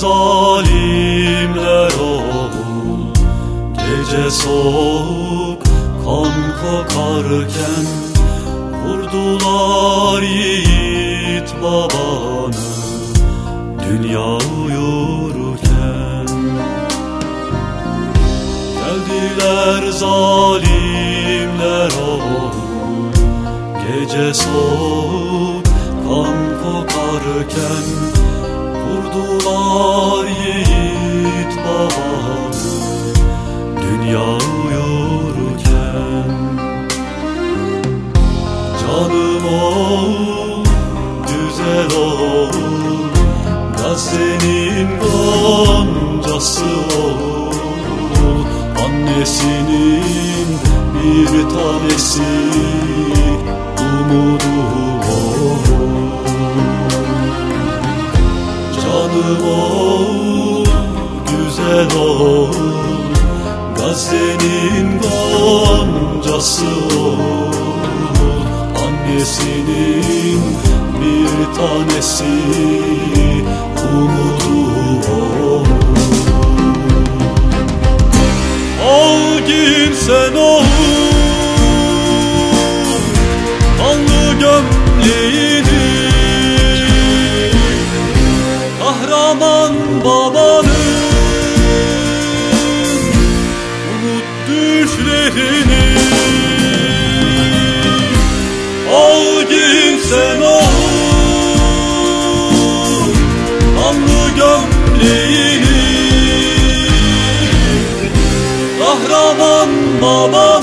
Zalimler oğul Gece soğuk kan kokarken Vurdular yiğit babanı Dünya uyurken. Geldiler zalimler oğul Gece soğuk kan kokarken Vurdular yiğit babanı Dünya uyurken. Canım oğul, güzel oğul Gazze'nin goncası oğul. Annesinin bir tanesi umudu oğul goncası oğul Annesinin bir tanesi? Umudu oğul Al gin sen oğul sen oğul Kanlı gömleğini Kahraman babanın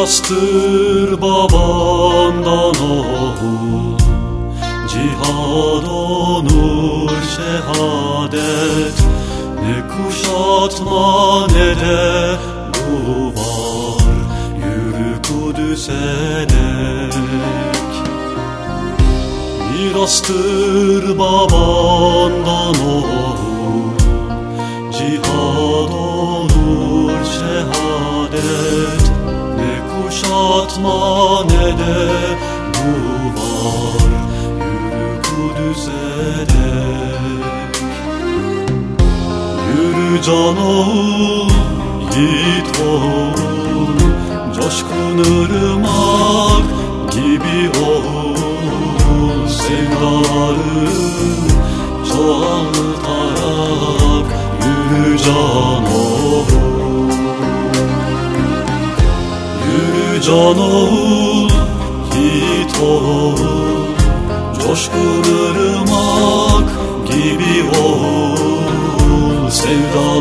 Mirastır babandan oğul. Cihad onur şehadet Ne kuşatma ne de duvar Yürü Kudüs'e dek. Mirastır babandan duvar Yürü Kudüs'e dek Yürü can oğul, yiğit oğul. Coşkun ırmak gibi oğul. Sevdaları çoğaltarak Yürü can oğul. Yürü can oğul, yiğit oğul Coşkun ırmak gibi oğul Sevdaları